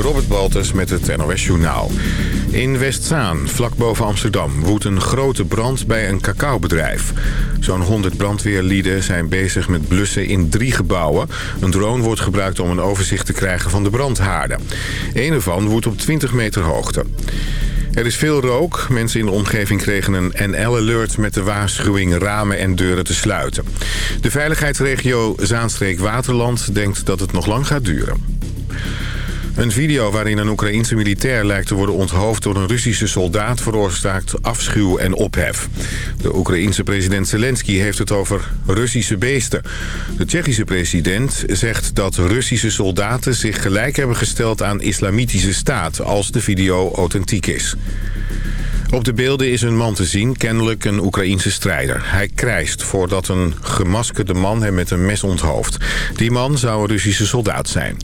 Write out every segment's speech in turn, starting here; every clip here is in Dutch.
Robert Baltus met het NOS Journaal. In Westzaan, vlak boven Amsterdam, woedt een grote brand bij een cacaobedrijf. Zo'n 100 brandweerlieden zijn bezig met blussen in drie gebouwen. Een drone wordt gebruikt om een overzicht te krijgen van de brandhaarden. Een ervan woedt op 20 meter hoogte. Er is veel rook. Mensen in de omgeving kregen een NL-alert met de waarschuwing ramen en deuren te sluiten. De veiligheidsregio Zaanstreek-Waterland denkt dat het nog lang gaat duren. Een video waarin een Oekraïense militair lijkt te worden onthoofd door een Russische soldaat veroorzaakt afschuw en ophef. De Oekraïense president Zelensky heeft het over Russische beesten. De Tsjechische president zegt dat Russische soldaten zich gelijk hebben gesteld aan islamitische staat als de video authentiek is. Op de beelden is een man te zien, kennelijk een Oekraïense strijder. Hij krijst voordat een gemaskerde man hem met een mes onthoofd. Die man zou een Russische soldaat zijn.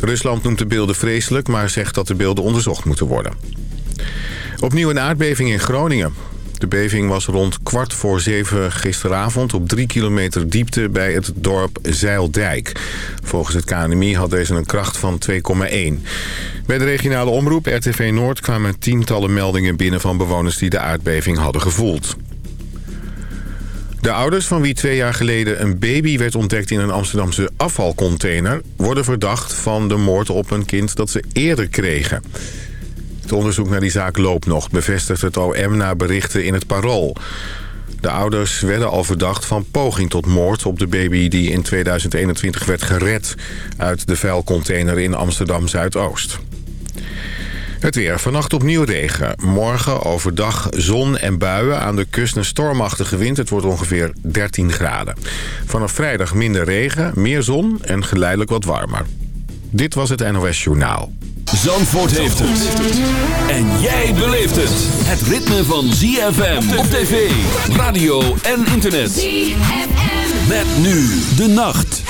Rusland noemt de beelden vreselijk, maar zegt dat de beelden onderzocht moeten worden. Opnieuw een aardbeving in Groningen. De beving was rond kwart voor zeven gisteravond op drie kilometer diepte bij het dorp Zeildijk. Volgens het KNMI had deze een kracht van 2,1. Bij de regionale omroep RTV Noord kwamen tientallen meldingen binnen van bewoners die de aardbeving hadden gevoeld. De ouders van wie twee jaar geleden een baby werd ontdekt in een Amsterdamse afvalcontainer... worden verdacht van de moord op een kind dat ze eerder kregen. Het onderzoek naar die zaak loopt nog, bevestigt het OM na berichten in het Parool. De ouders werden al verdacht van poging tot moord op de baby die in 2021 werd gered uit de vuilcontainer in Amsterdam-Zuidoost. Het weer. Vannacht opnieuw regen. Morgen overdag zon en buien. Aan de kust een stormachtige wind. Het wordt ongeveer 13 graden. Vanaf vrijdag minder regen, meer zon en geleidelijk wat warmer. Dit was het NOS Journaal. Zandvoort heeft het. En jij beleeft het. Het ritme van ZFM op tv, radio en internet. ZFM. Met nu de nacht.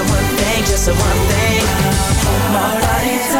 Just one thing, just one thing. My.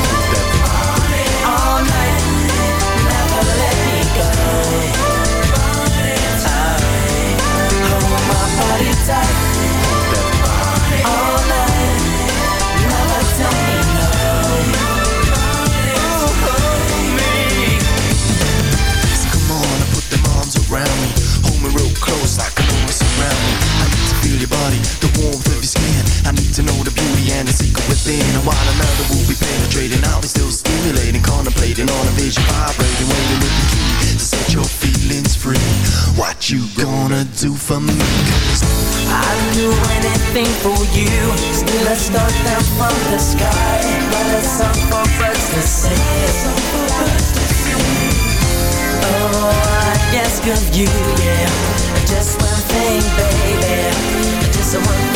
and the secret within. And while another will be penetrating I'll be still stimulating, contemplating On a vision vibrating, waiting with the key To set your feelings free. What you gonna do for me? Cause I'd do anything for you. Still I start down from the sky But it's up for us to sing. Oh, I ask of you, yeah. Just one thing, baby. Just one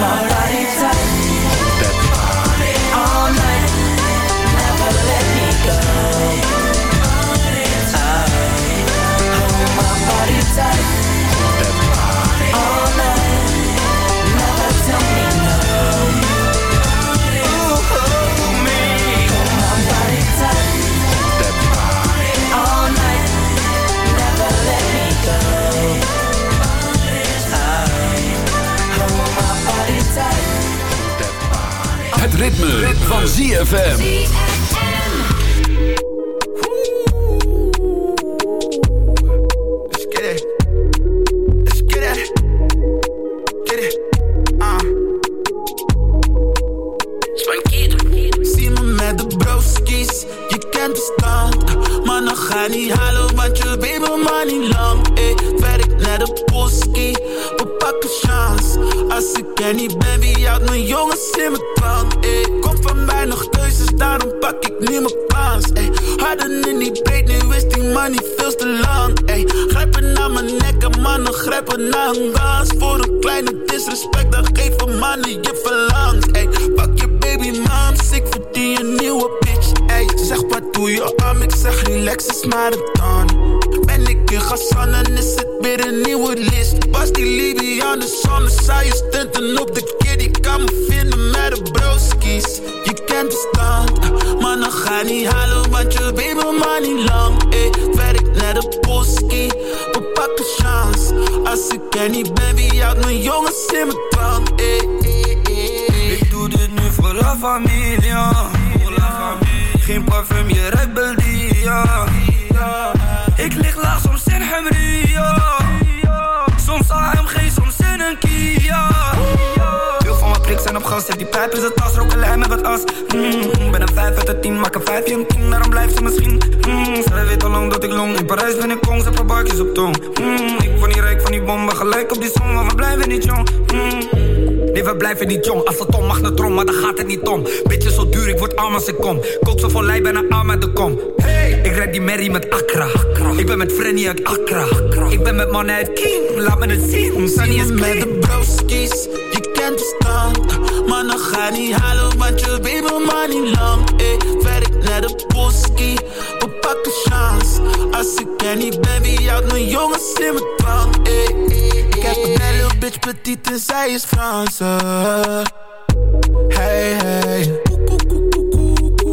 my life. Het ritme, van ZFM. Eh, eh, eh. Ik doe dit nu voor la familia. Geen parfum, je ruikt Beldia. Ik lig laag, soms in hemria. Soms AMG, soms in een Kia. Veel van mijn priks zijn op gas, en die pijp in zijn tas, roken lijm met wat as. Mm. 5 uit de 10, maak een 5 een 10 Daarom blijft ze misschien mm, Zij weet al lang dat ik long In Parijs ben ik kong, zet paar barkjes op tong mm, Ik word niet rijk van die bommen Gelijk op die song, maar we blijven niet jong mm, Nee, we blijven niet jong. Als het om mag naar trom, maar dan gaat het niet om. Beetje zo duur, ik word arm als ik kom. Kook zo van lij, bijna arm uit de kom. Hey, ik red die Mary met Accra. Ik ben met Frenny uit Accra. Ik ben met mannen uit King, laat me het zien. Sunny is met de broskies, je kent de stand. Mannen ga niet halen, want je weet mijn money lang. Ey, werk naar de boski, we pakken chance. Als ik er niet ben, wie houdt mijn jongens in mijn drank? Ey, ik heb een belle bitch petit en zij is Franse. Hey, hey.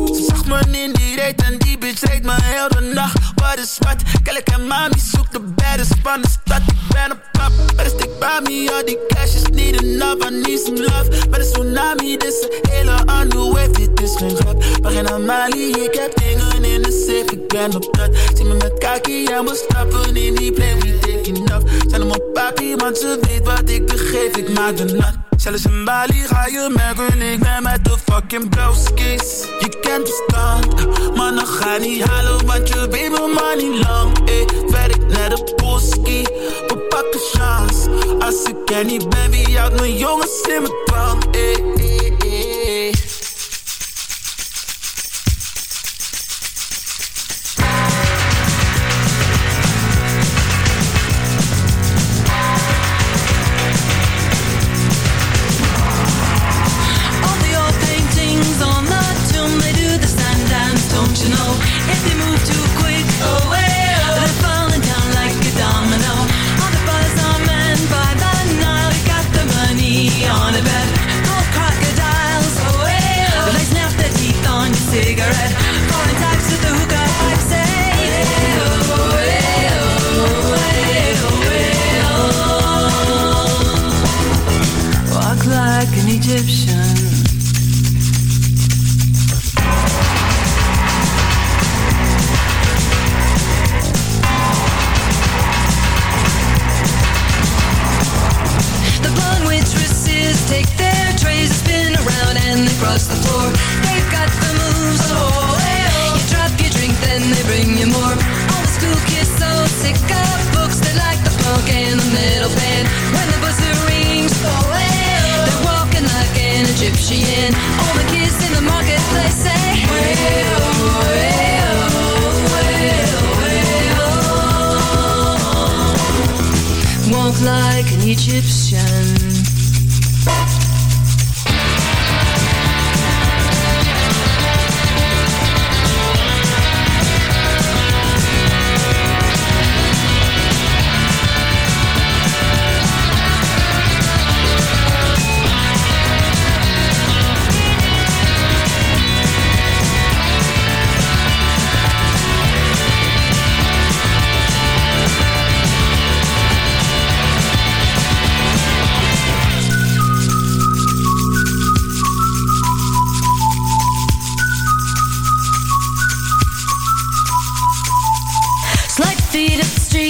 Ze zag me in die reet en die bitch reed me heel de nacht. Wat is wat? Kijk en mami zoekt de baddest van de stad. Ik ben op pap, maar de stick bij me. Al die cash is niet enough, I need some love. Maar de tsunami, dit is een hele andere wave. Dit is geen grap, maar geen Amali. Ik heb dingen in de safe, ik ben op dat. Zie me met kaki en we stappen in die plane. We taking off. Zijn op mijn papi, want ze weet wat ik te geef. Ik maak de nat. Zelfs in Bali ga je merken, ik ben met de fucking blauwskis. Je kent de stand, maar dan ga niet halen, want je weet mijn money lang. Ey, werk naar de boski, we pakken chance. Als ik er niet ben, wie houdt mijn jongens in mijn drank? Ey.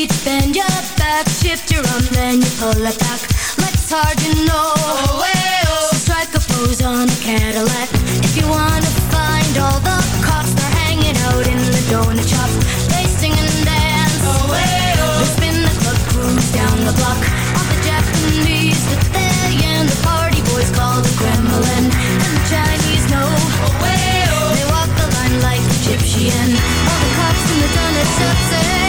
Street, bend your back, shift your arm, then you pull it back. Let's hard, you know. Oh, hey, oh. So strike a pose on a Cadillac. If you wanna find all the cops, they're hanging out in the donut shops. They sing and dance. Oh, hey, oh. They spin the club, cruise down the block. All the Japanese, the billion, the party boys call the Kremlin. And the Chinese know. Oh, hey, oh. They walk the line like Egyptian. All the cops in the donut shops say.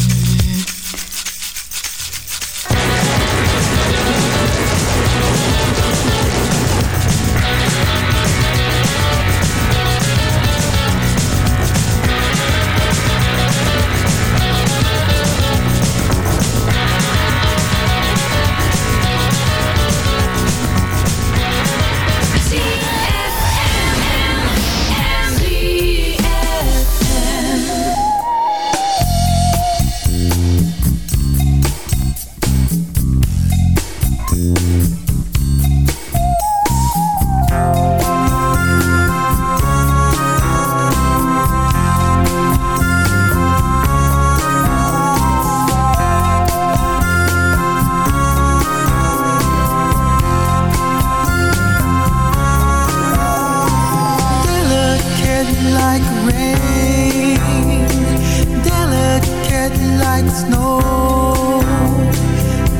like snow.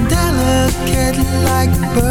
Delicate like birds.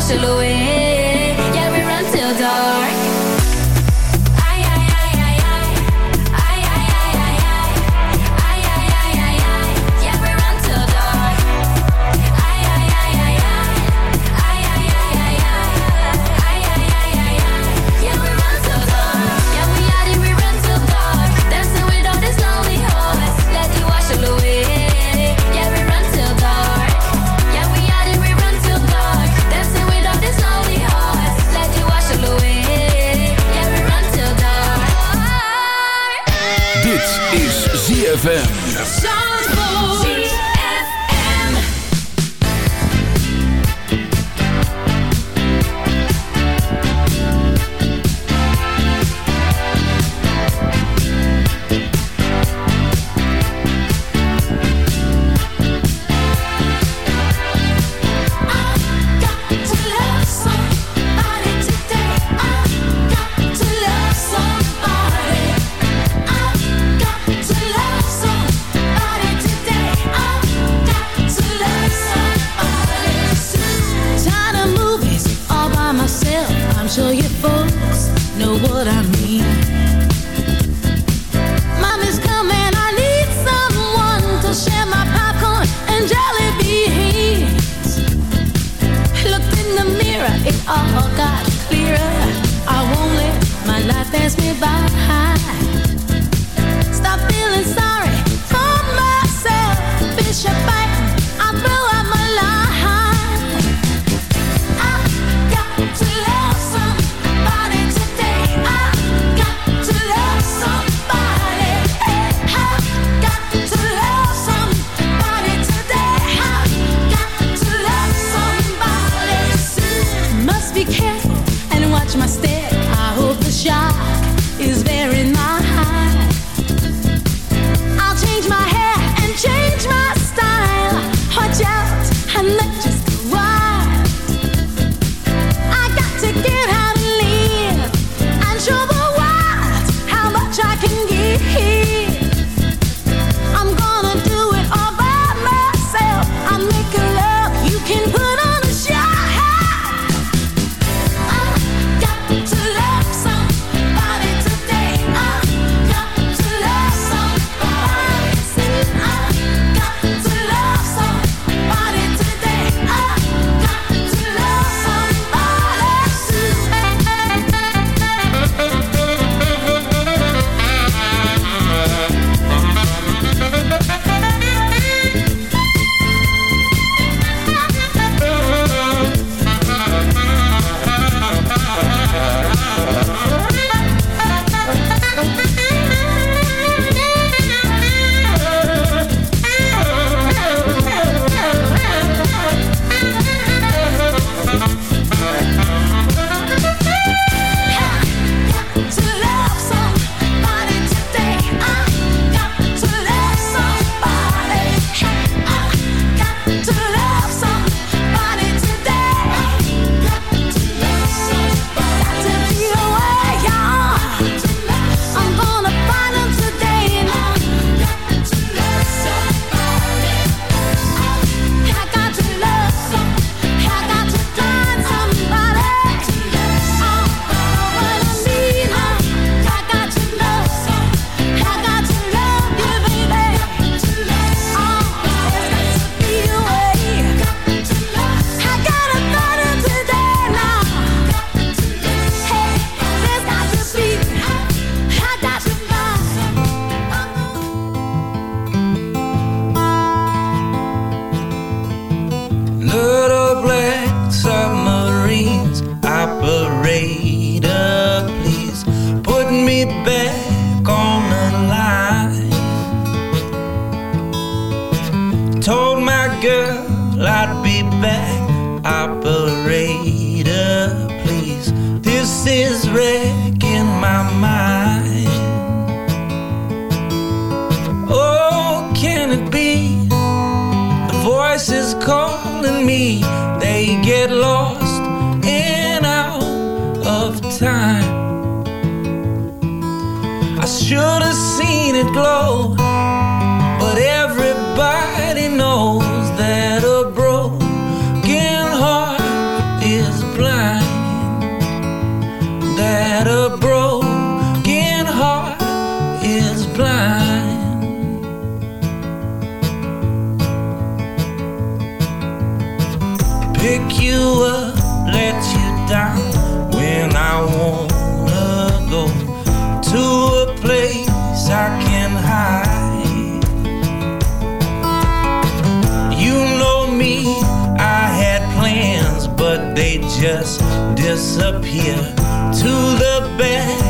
wash away. Just disappear to the back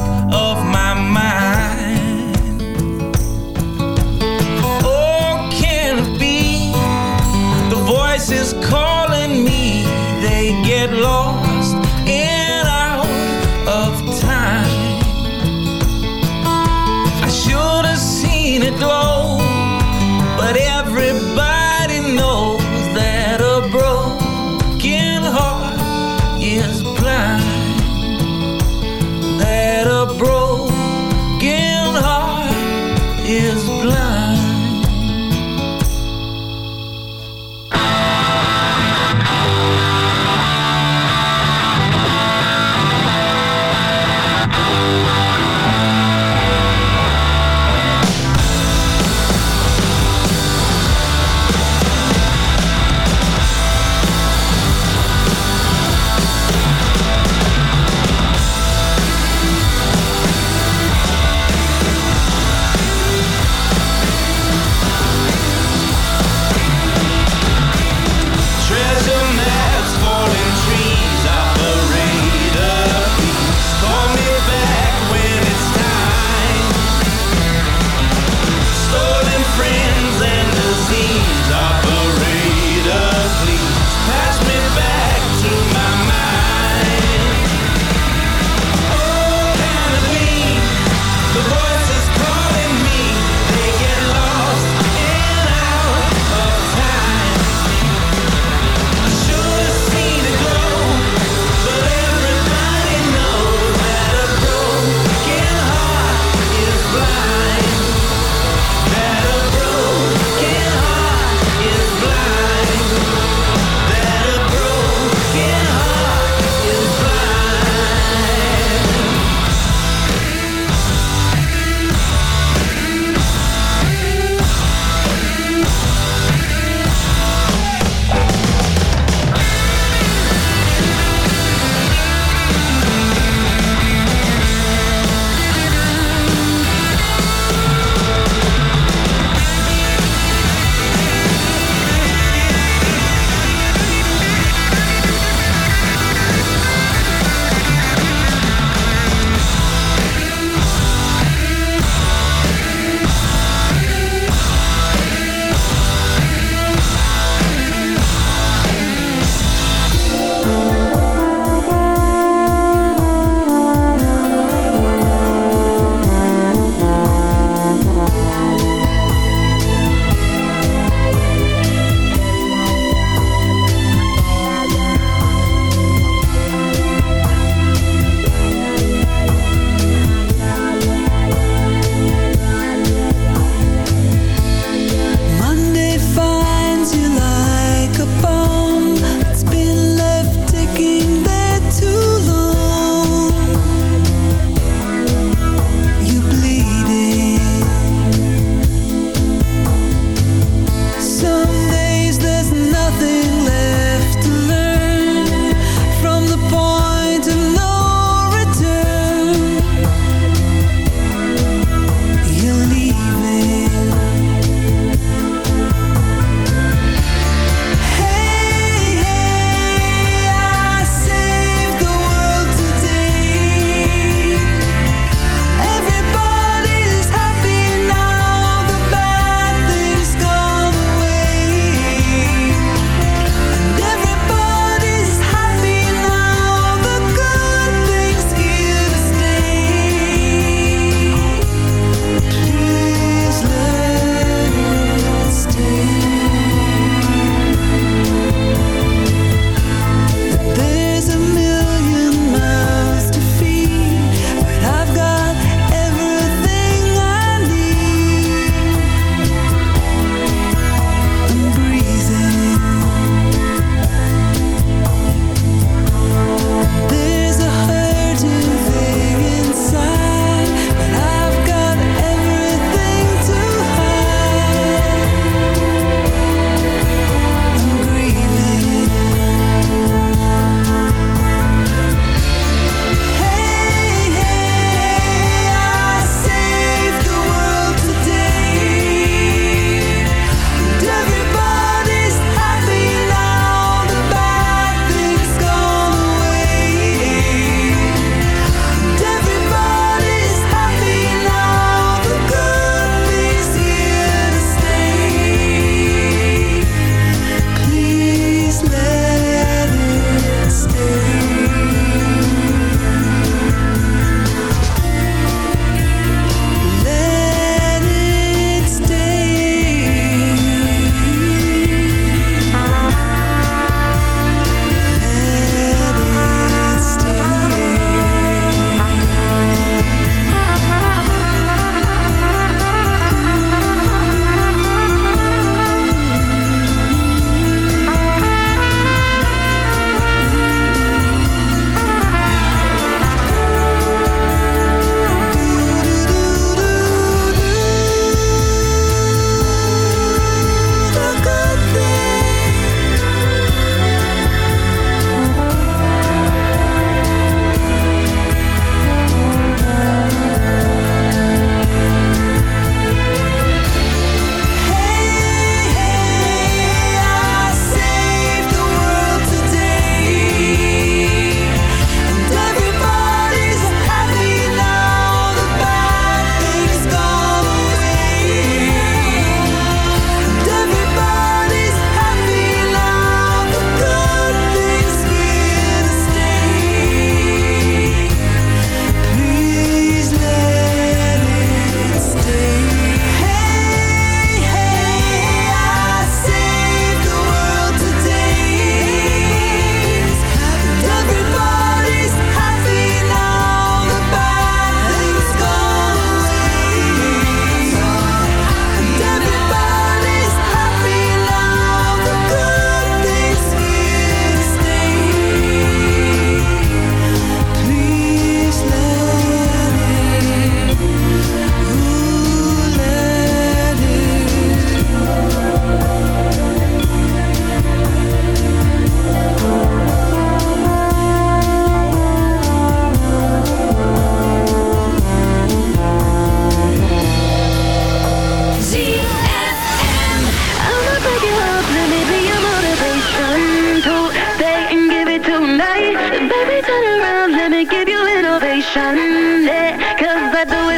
Baby, turn around, let me give you an ovation. Yeah, cause I do it.